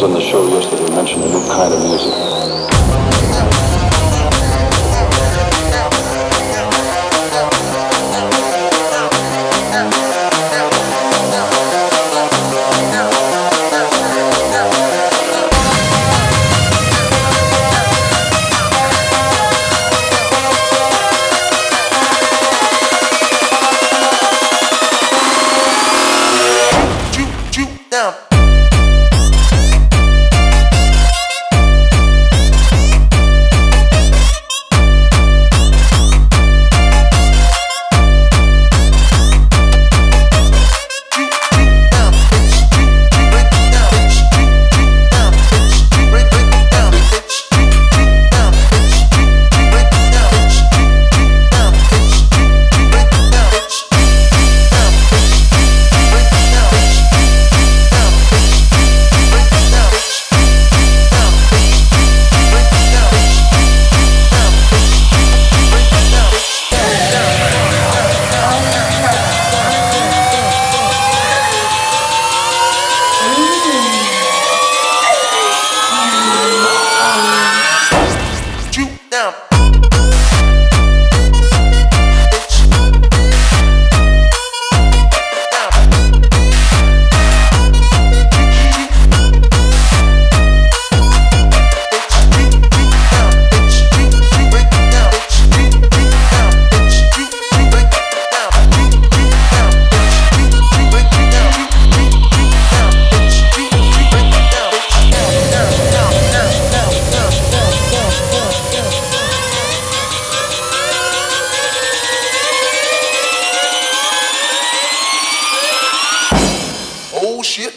On the show yesterday mentioned a new kind of music. down. bullshit.